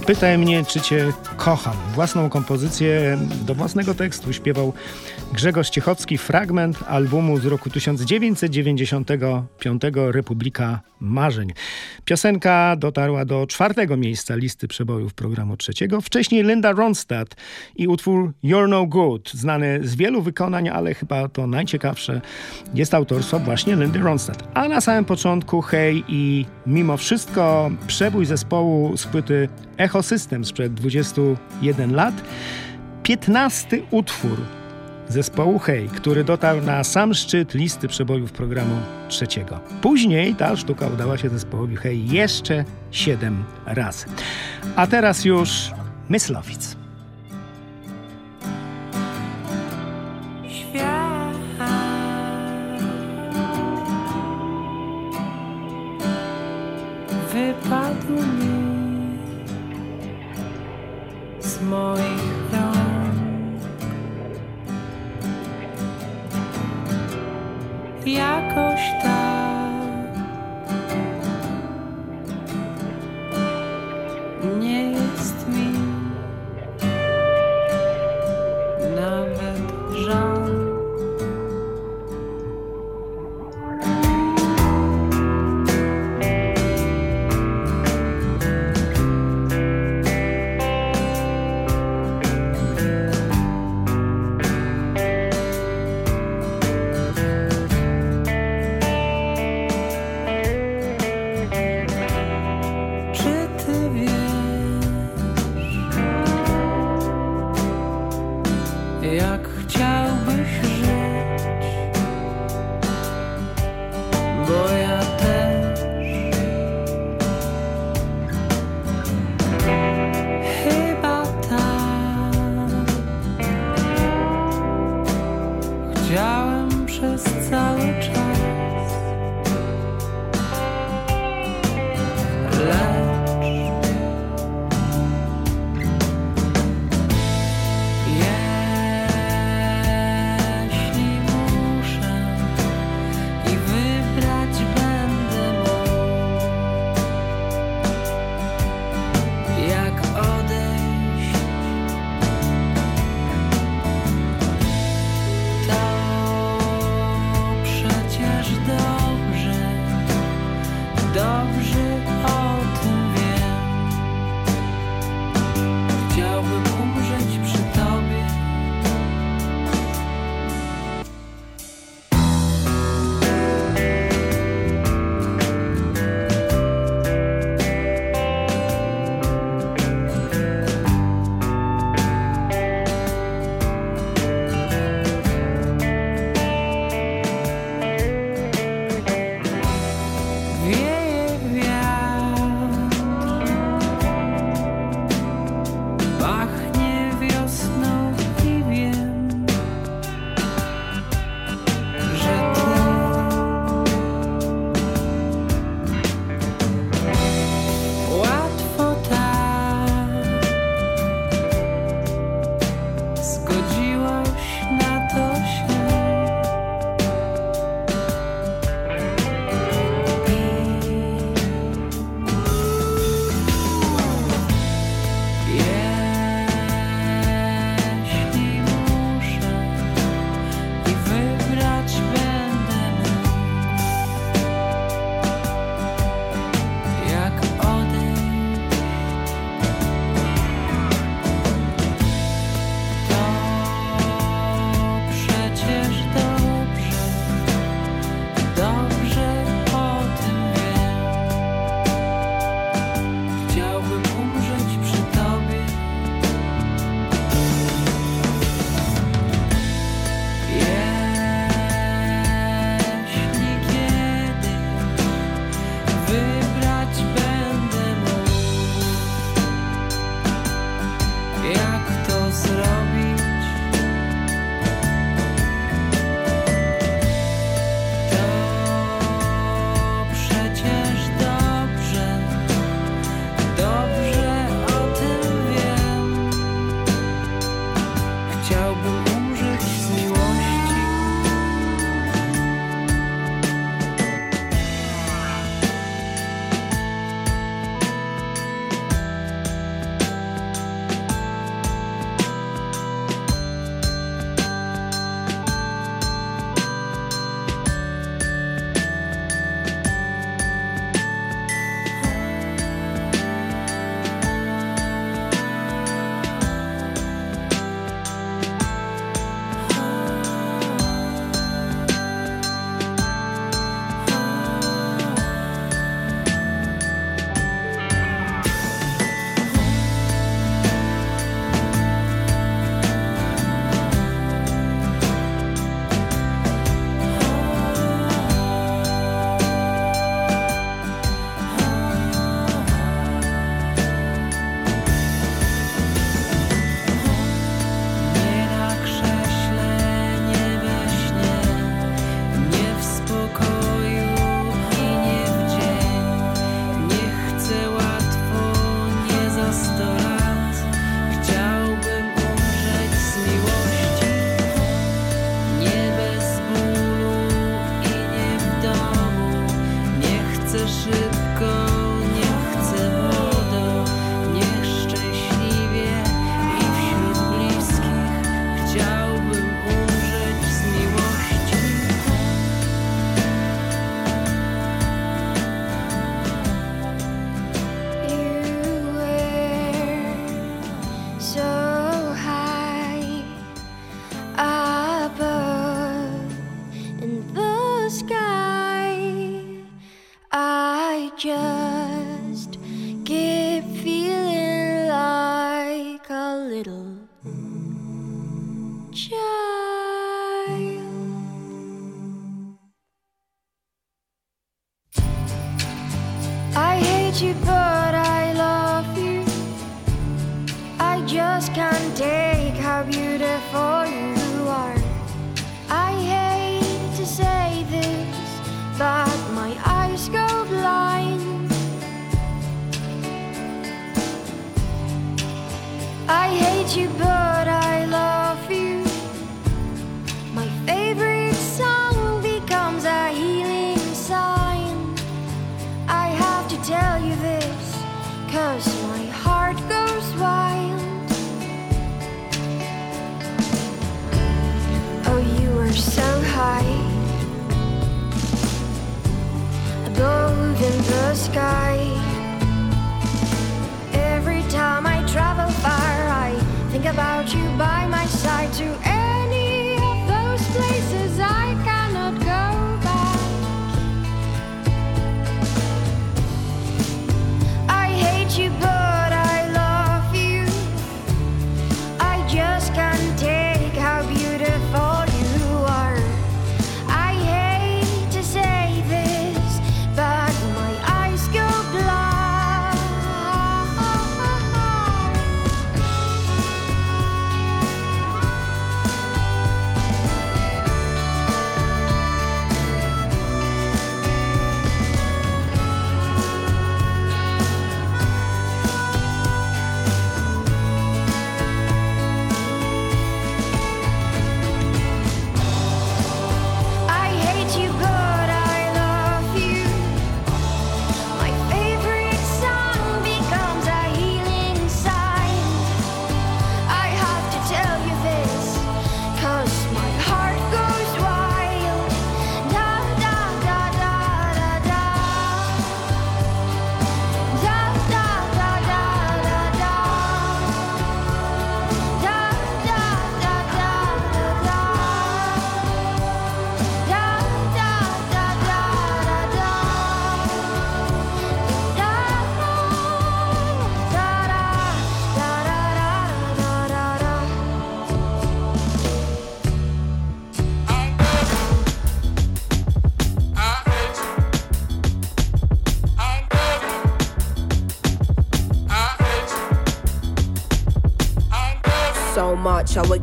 Zapytaj mnie, czy cię kocham. Własną kompozycję do własnego tekstu śpiewał Grzegorz Ciechowski, fragment albumu z roku 1995 Republika Marzeń. Piosenka dotarła do czwartego miejsca listy przebojów programu trzeciego. Wcześniej Linda Ronstadt i utwór You're No Good, znany z wielu wykonań, ale chyba to najciekawsze jest autorstwo właśnie Lindy Ronstadt. A na samym początku Hej i mimo wszystko przebój zespołu z płyty Echo System sprzed 21 lat. 15 utwór zespołu Hej, który dotarł na sam szczyt listy przebojów programu trzeciego. Później ta sztuka udała się zespołowi Hej jeszcze 7 razy. A teraz już Myslowic.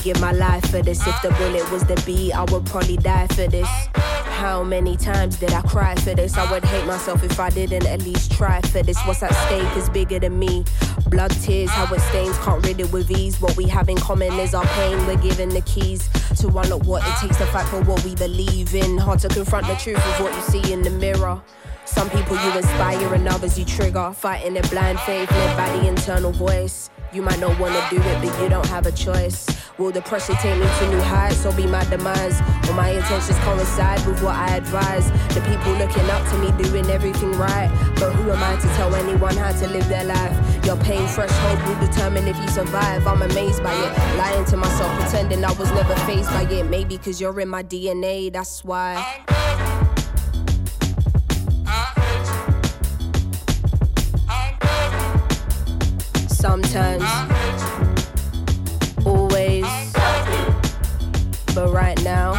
Give my life for this. If the bullet was the beat, I would probably die for this. How many times did I cry for this? I would hate myself if I didn't at least try for this. What's at stake is bigger than me. Blood, tears, how it stains, can't rid it with ease. What we have in common is our pain. We're given the keys to unlock what it takes to fight for what we believe in. Hard to confront the truth of what you see in the mirror. Some people you inspire and others you trigger. Fighting in blind faith led by the internal voice. You might not wanna do it, but you don't have a choice. Will the pressure take me to new heights or be my demise? Will my intentions coincide with what I advise? The people looking up to me doing everything right. But who am I to tell anyone how to live their life? Your pain threshold will determine if you survive. I'm amazed by it. Lying to myself, pretending I was never faced by it. Maybe cause you're in my DNA, that's why. Sometimes, always, but right now.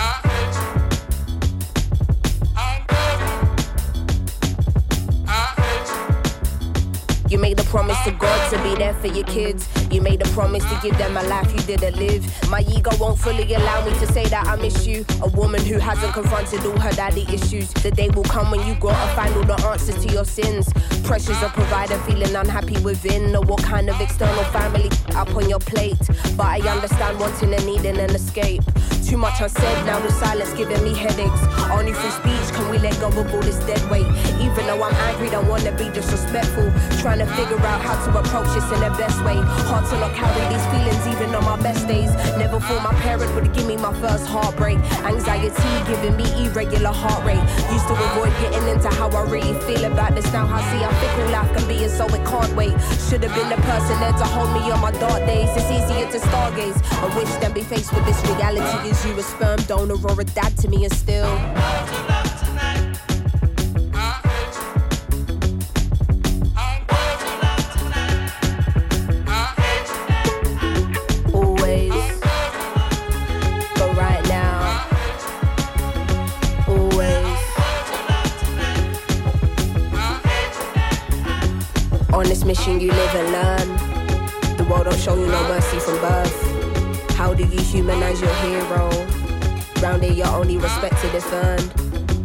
You made the promise to God to be there for your kids. You made a promise to give them a life you didn't live. My ego won't fully allow me to say that I miss you. A woman who hasn't confronted all her daddy issues. The day will come when you gotta find all the answers to your sins. Pressures of provider, feeling unhappy within. Or what kind of external family up on your plate. But I understand wanting and needing an escape. Too much unsaid, now the silence giving me headaches. Only through speech can we let go of all this dead weight. Even though I'm angry, don't wanna be disrespectful. Trying to figure out how to approach this in the best way. Hard to not carry these feelings even on my best days. Never thought my parents would give me my first heartbreak. Anxiety giving me irregular heart rate. Used to avoid getting into how I really feel about this. Now I see how fickle life can be, and so it can't wait. Should have been the person there to hold me on my dark days. It's easier to stargaze. I wish than be faced with this reality. Is you a sperm donor or a dad to me, and still. You live and learn. The world don't show you no mercy from birth. How do you humanize your hero? Round here, you're only respected if earned.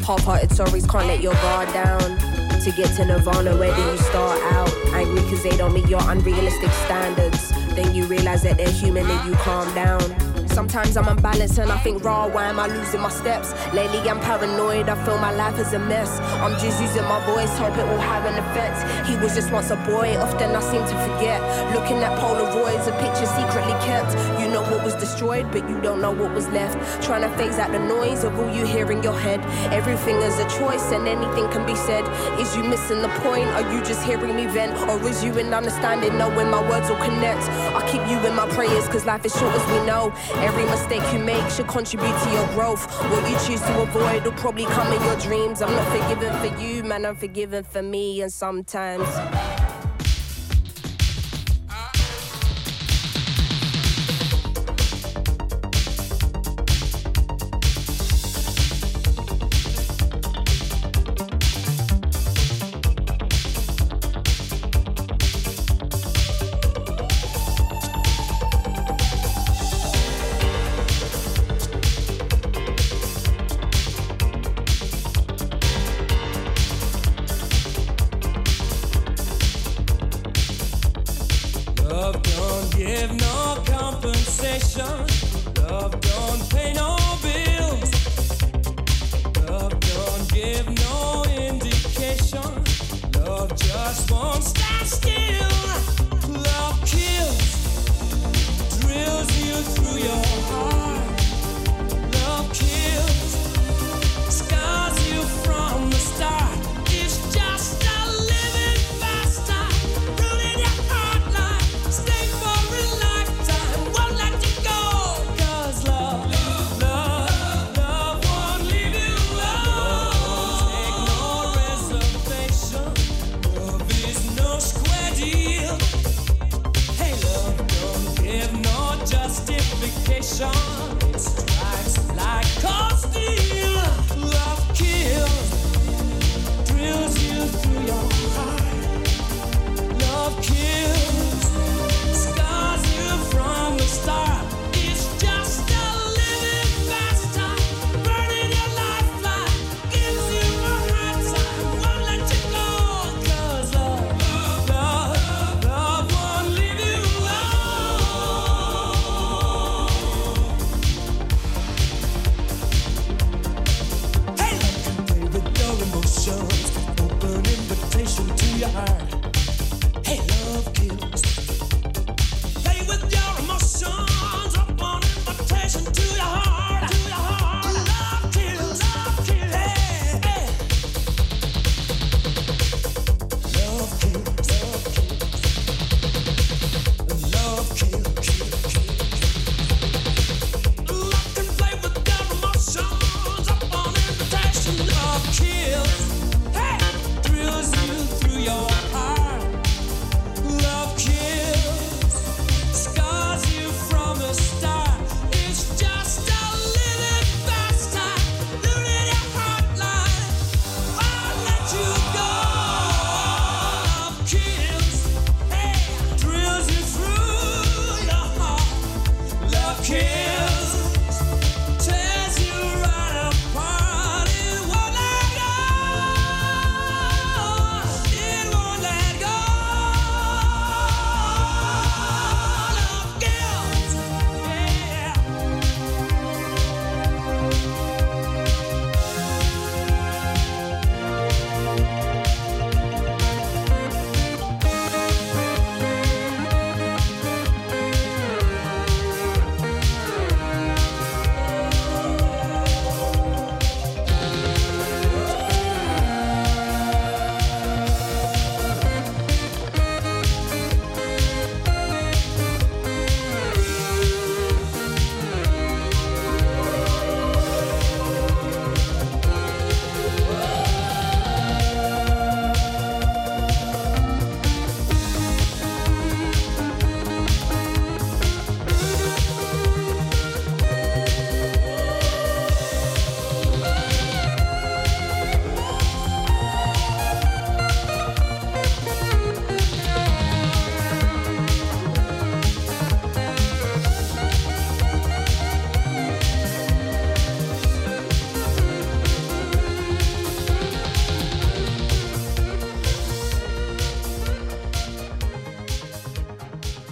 Half-hearted stories can't let your guard down. To get to Nirvana, where do you start out? Angry cause they don't meet your unrealistic standards. Then you realize that they're human and you calm down. Sometimes I'm unbalanced and I think, raw, why am I losing my steps? Lately I'm paranoid, I feel my life is a mess. I'm just using my voice, hope it will have an effect. He was just once a boy, often I seem to forget. Looking at Polaroids, a picture secretly kept. You know what was destroyed, but you don't know what was left. Trying to phase out the noise of all you hear in your head. Everything is a choice and anything can be said. Is you missing the point? Are you just hearing me vent? Or is you in understanding, knowing my words will connect? I keep you in my prayers, cause life is short as we know. Every mistake you make should contribute to your growth. What you choose to avoid will probably come in your dreams. I'm not forgiven for you, man, I'm forgiven for me, and sometimes.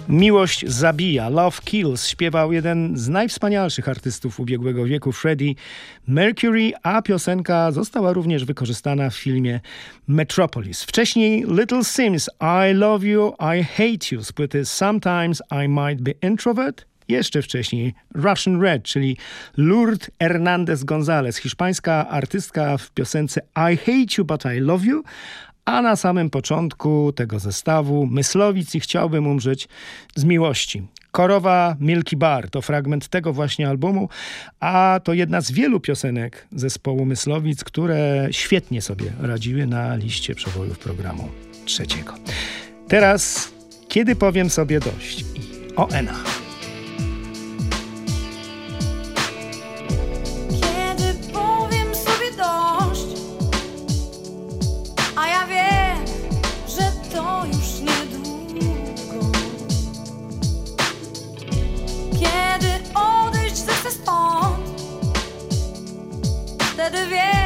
Miłość zabija. Love Kills śpiewał jeden z najwspanialszych artystów ubiegłego wieku, Freddie Mercury, a piosenka została również wykorzystana w filmie Metropolis. Wcześniej Little Sims, I Love You, I Hate You z płyty Sometimes I Might Be Introvert. Jeszcze wcześniej Russian Red, czyli Lourdes Hernandez Gonzalez, hiszpańska artystka w piosence I Hate You But I Love You, a na samym początku tego zestawu Myslowic i chciałbym umrzeć z miłości. Korowa Milky Bar to fragment tego właśnie albumu, a to jedna z wielu piosenek zespołu Myslowic, które świetnie sobie radziły na liście przebojów programu trzeciego. Teraz, kiedy powiem sobie dość i ONA. Kiedy de devienne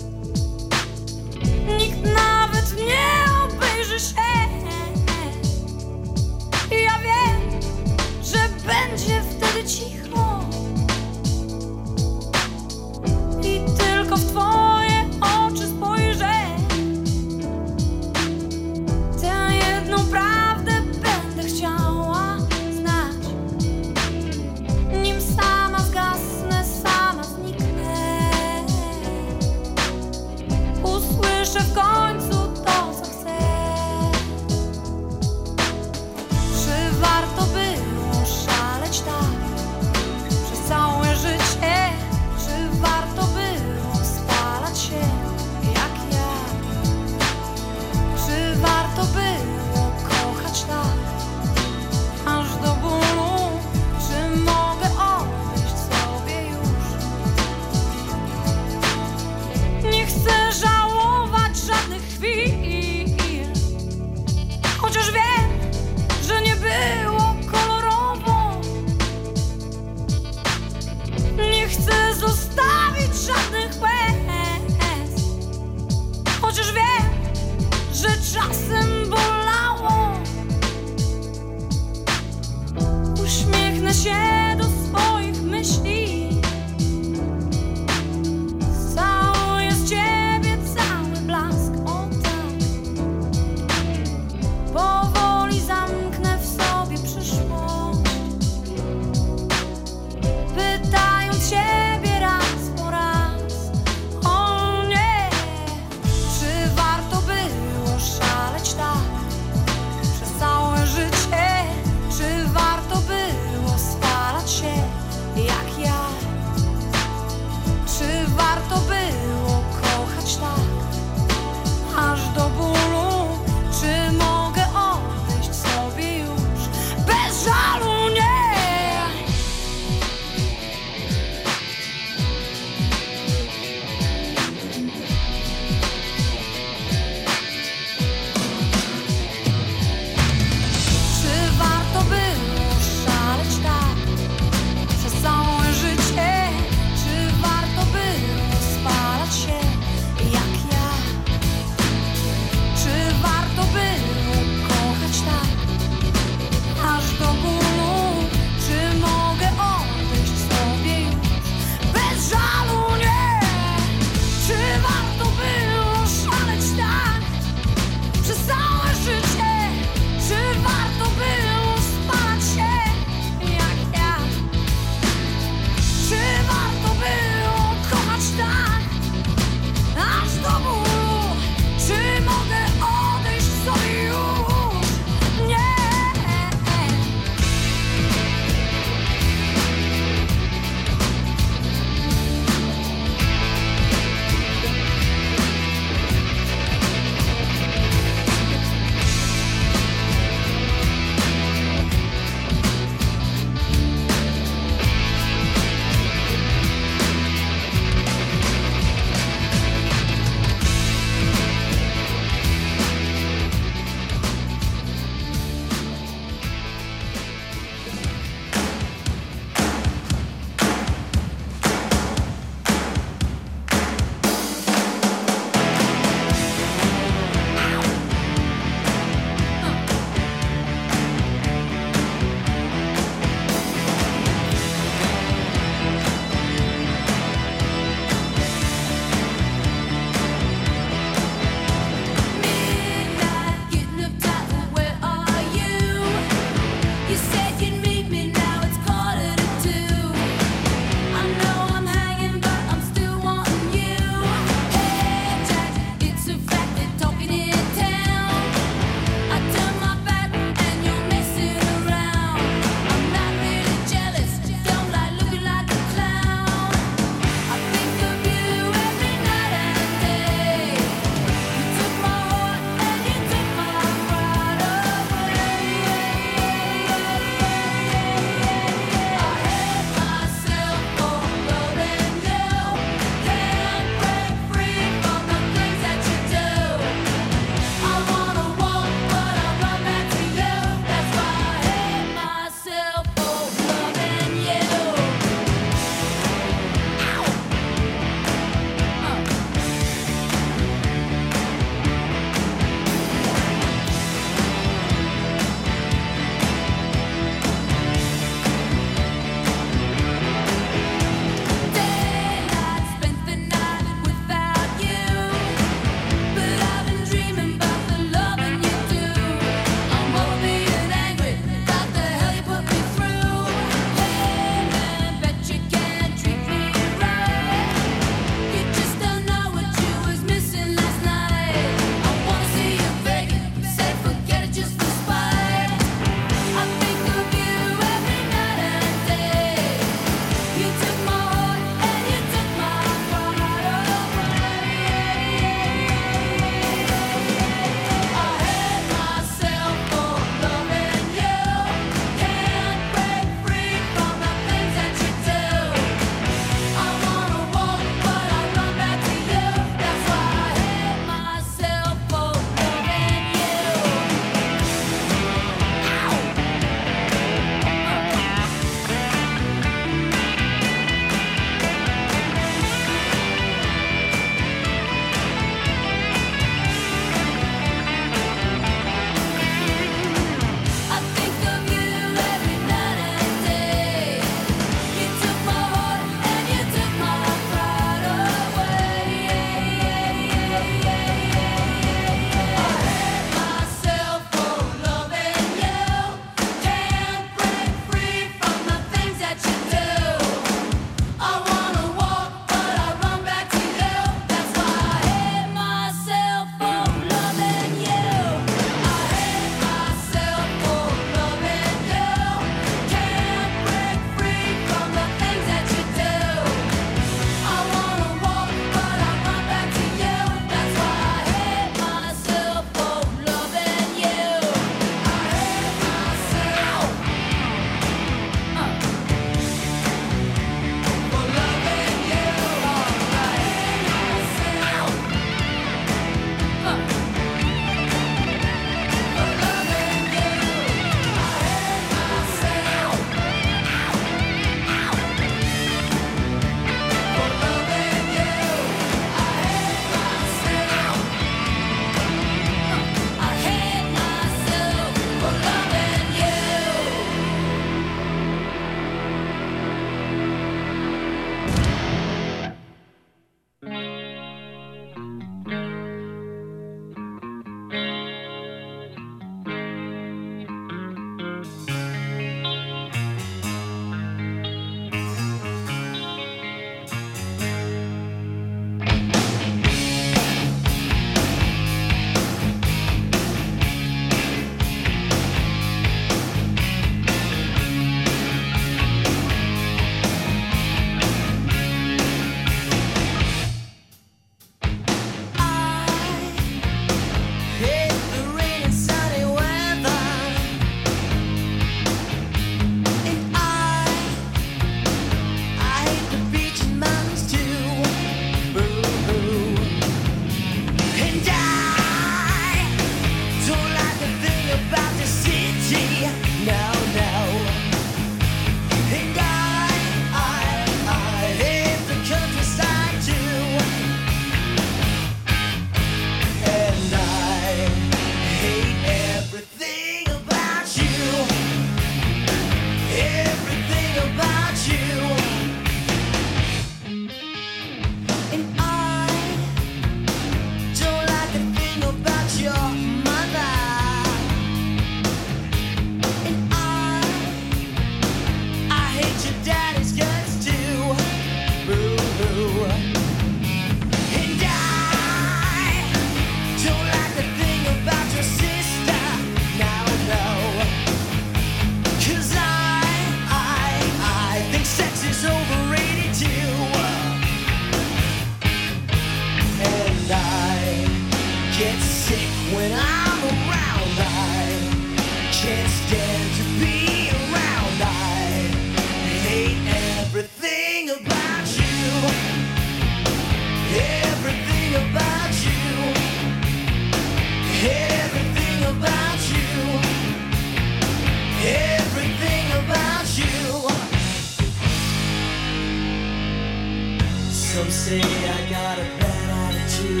say I got a bad attitude,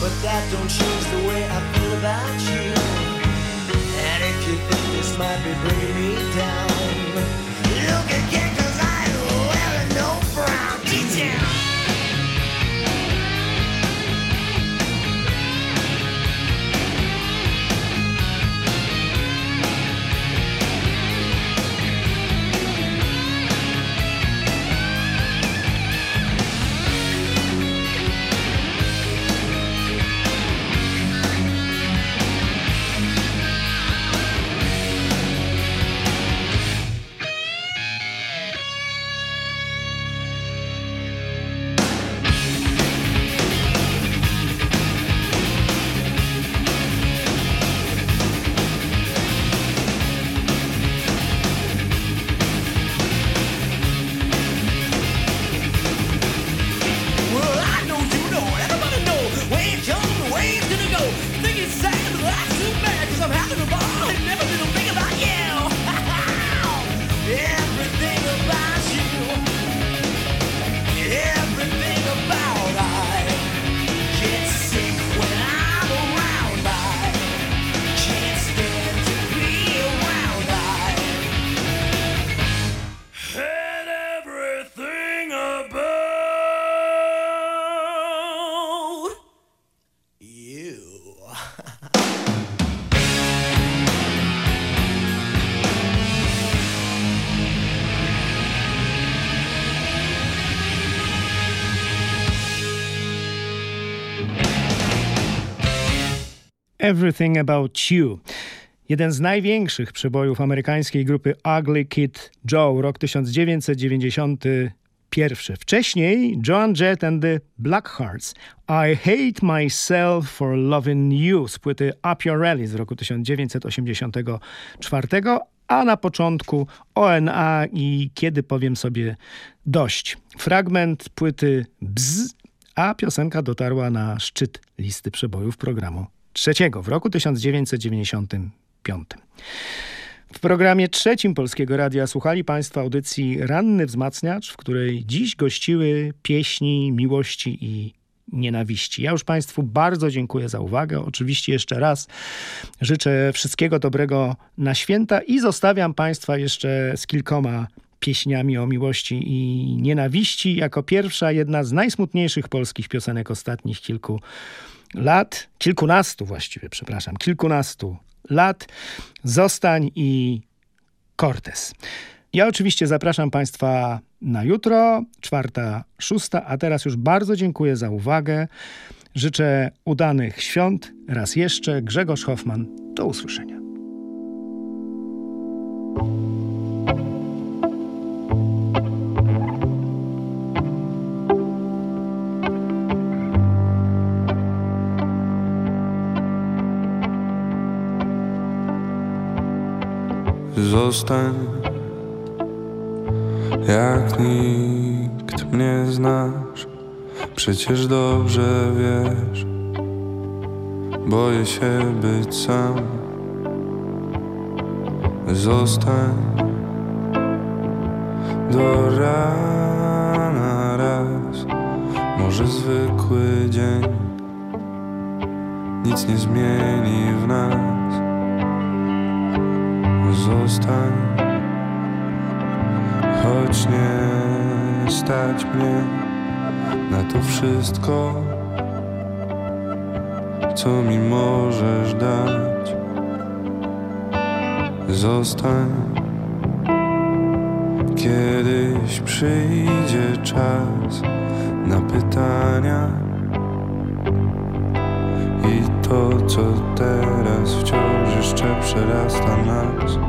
but that don't change the way I feel about you. And if you think this might be bringing me down, look again, Everything About You. Jeden z największych przebojów amerykańskiej grupy Ugly Kid Joe, rok 1991. Wcześniej Joan Jett and the Blackhearts. I Hate Myself for Loving You z płyty Up Your Alley z roku 1984, a na początku ONA i Kiedy powiem sobie dość. Fragment płyty Bzz, a piosenka dotarła na szczyt listy przebojów programu trzeciego w roku 1995. W programie trzecim Polskiego Radia słuchali Państwo audycji Ranny Wzmacniacz, w której dziś gościły pieśni miłości i nienawiści. Ja już Państwu bardzo dziękuję za uwagę. Oczywiście jeszcze raz życzę wszystkiego dobrego na święta i zostawiam Państwa jeszcze z kilkoma pieśniami o miłości i nienawiści. Jako pierwsza, jedna z najsmutniejszych polskich piosenek ostatnich kilku lat, kilkunastu właściwie, przepraszam, kilkunastu lat, Zostań i Cortez. Ja oczywiście zapraszam Państwa na jutro, czwarta, szósta, a teraz już bardzo dziękuję za uwagę. Życzę udanych świąt. Raz jeszcze Grzegorz Hoffman. Do usłyszenia. Zostań jak nikt mnie znasz. Przecież dobrze wiesz, boję się być sam. Zostań do rana raz, może zwykły dzień nic nie zmieni w nas. Zostań, choć nie stać mnie na to wszystko, co mi możesz dać. Zostań, kiedyś przyjdzie czas na pytania. I to, co teraz wciąż jeszcze przerasta nas.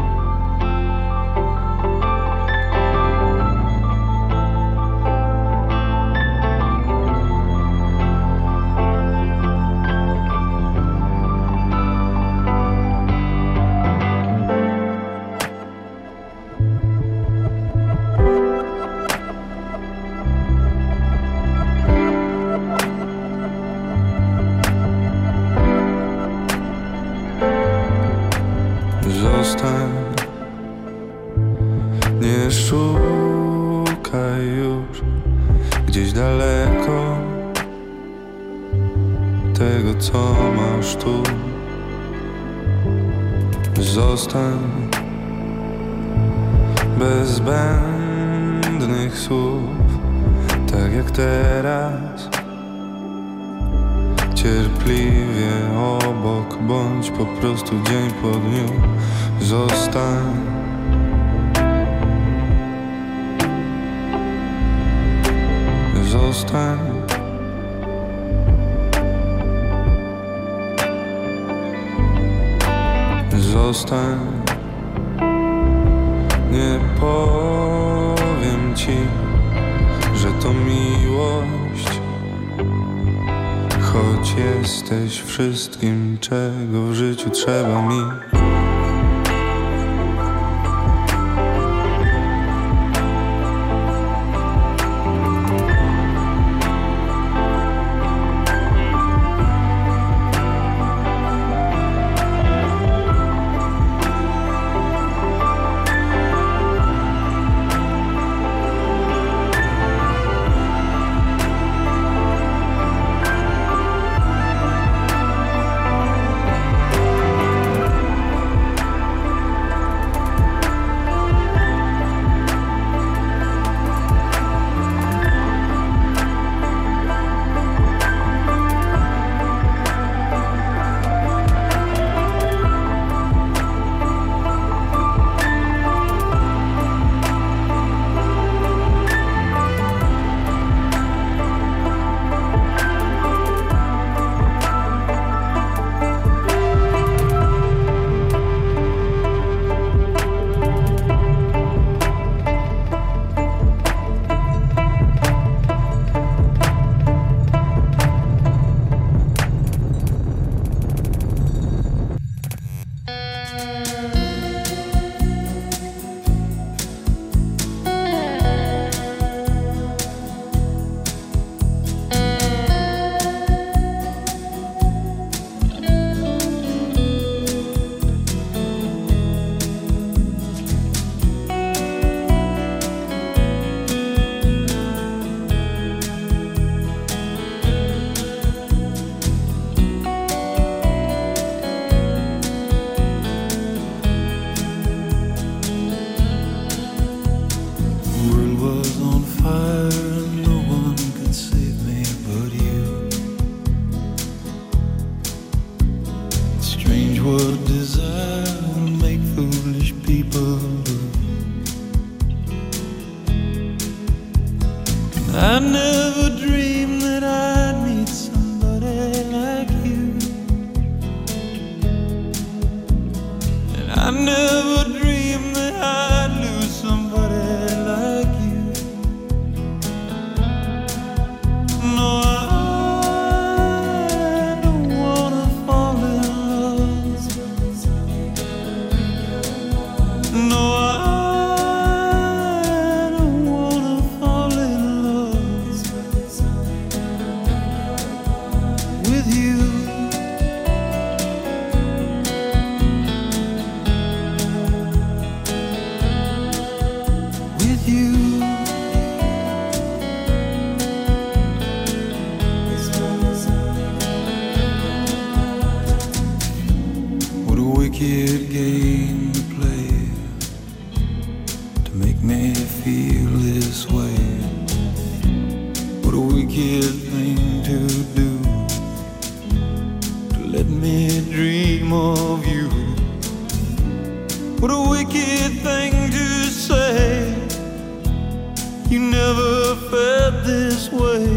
first time. Zostań, nie powiem ci, że to miłość, choć jesteś wszystkim, czego w życiu trzeba mi. You never felt this way.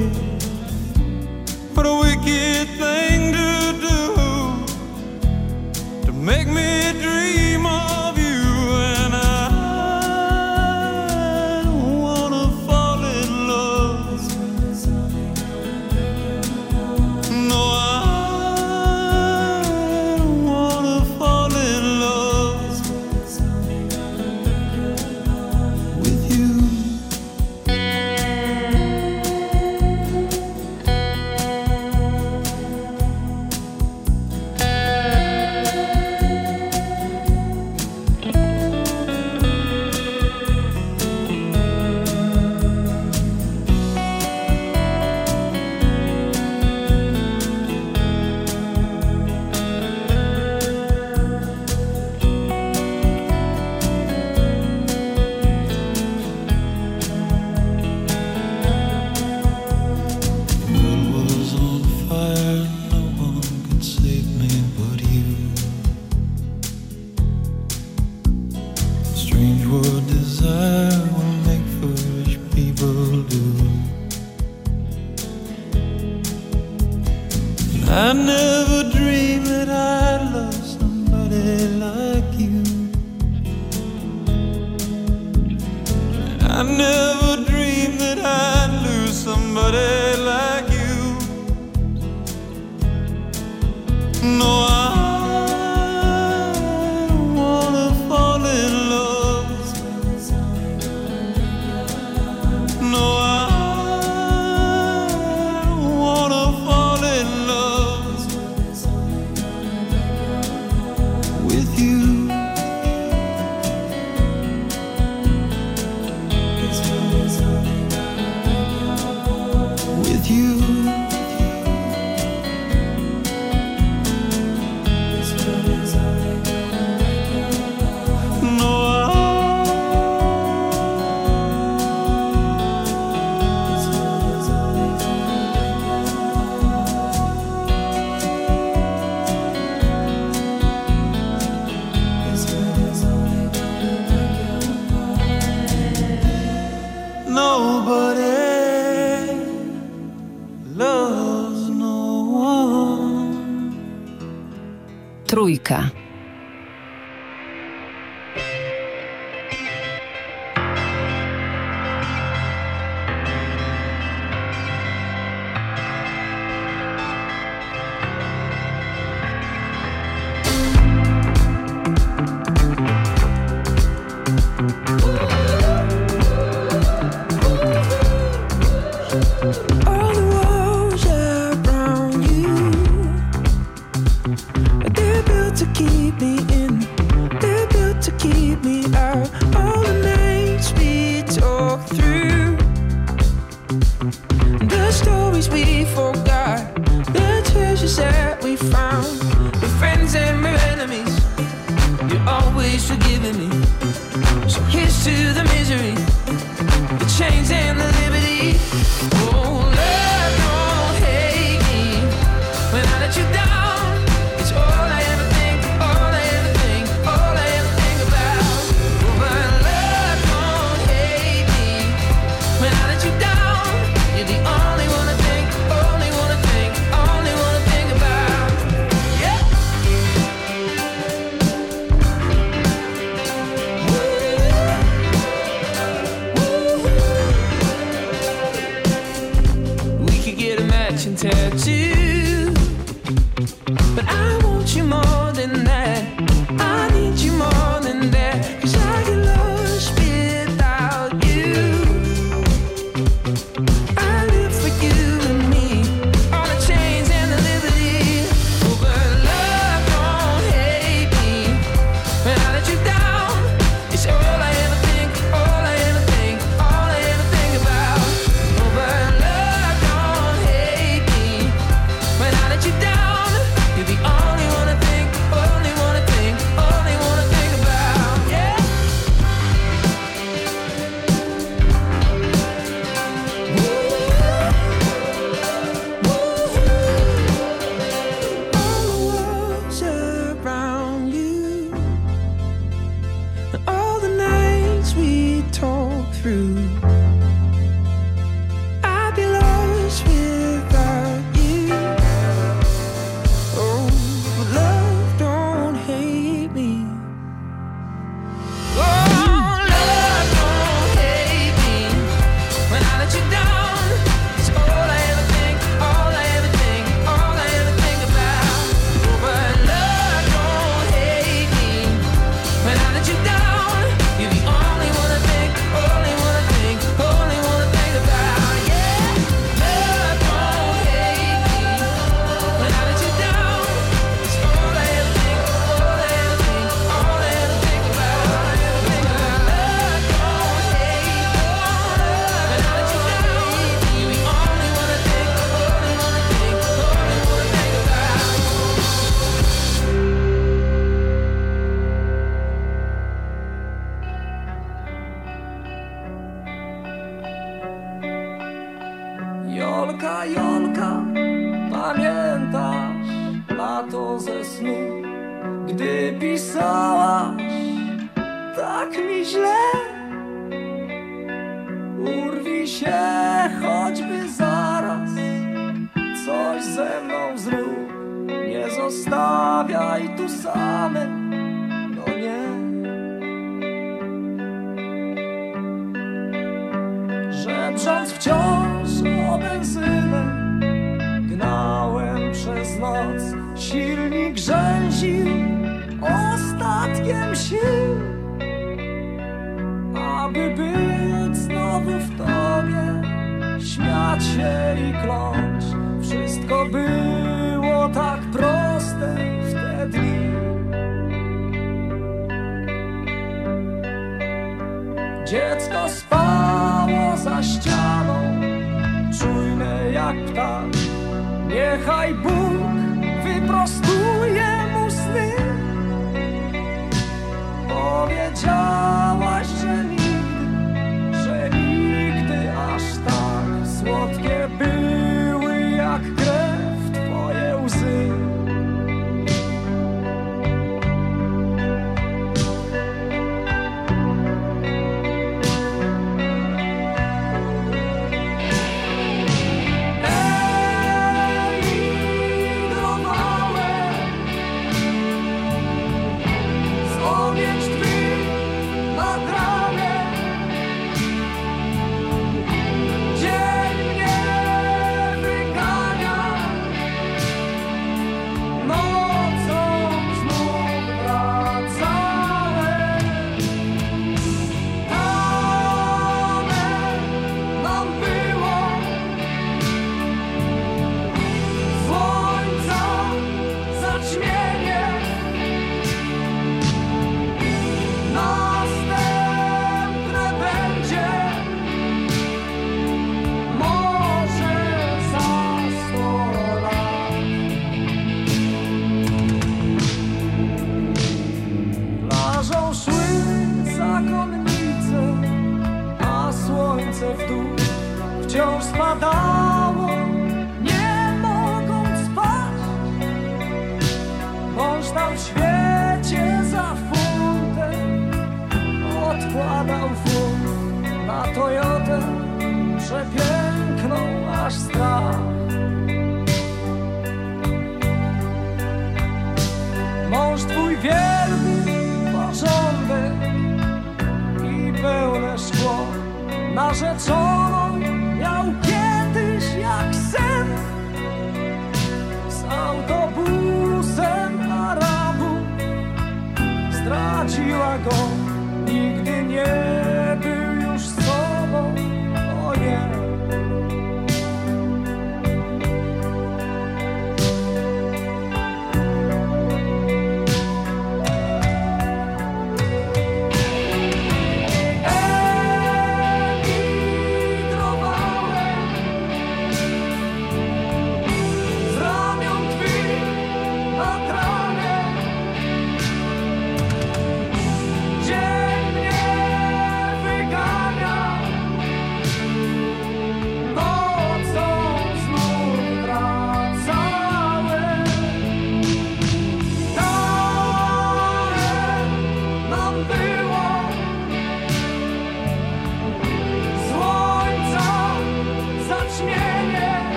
What a wicked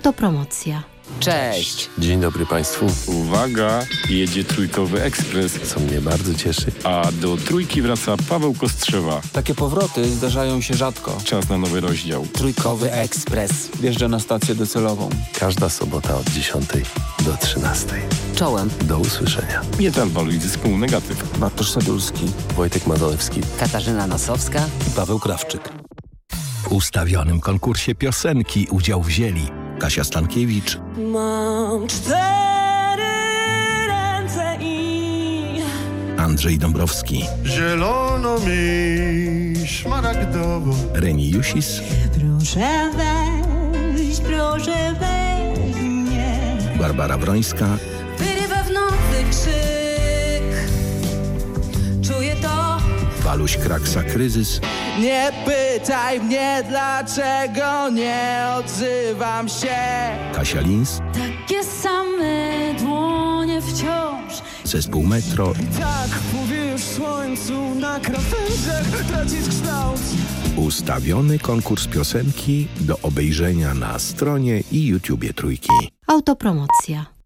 Autopromocja. Cześć! Dzień dobry Państwu. Uwaga, jedzie trójkowy ekspres, co mnie bardzo cieszy. A do trójki wraca Paweł Kostrzewa. Takie powroty zdarzają się rzadko. Czas na nowy rozdział. Trójkowy ekspres. Wjeżdża na stację docelową. Każda sobota od 10 do 13. Czołem. Do usłyszenia. Mietal Waluj zespół Negatyw. Bartosz Sadulski. Wojtek Mazalewski. Katarzyna Nosowska. I Paweł Krawczyk. W ustawionym konkursie piosenki udział wzięli Kasia Stankiewicz. Mam cztery ręce i... Andrzej Dąbrowski. Zielono mi szmaragdowo. Reni Jusis. Proszę wejść, proszę wejść mnie. Barbara Wrońska. Wyrywa w nocy krzyk. Czuję to. Waluś Kraksa Kryzys. Nie pytaj mnie, dlaczego nie odzywam się. Kasia Lins. Takie same dłonie wciąż. Zespół Metro. Tak powiesz słońcu na krawędziach tracić kształt. Ustawiony konkurs piosenki do obejrzenia na stronie i YouTubie Trójki. Autopromocja.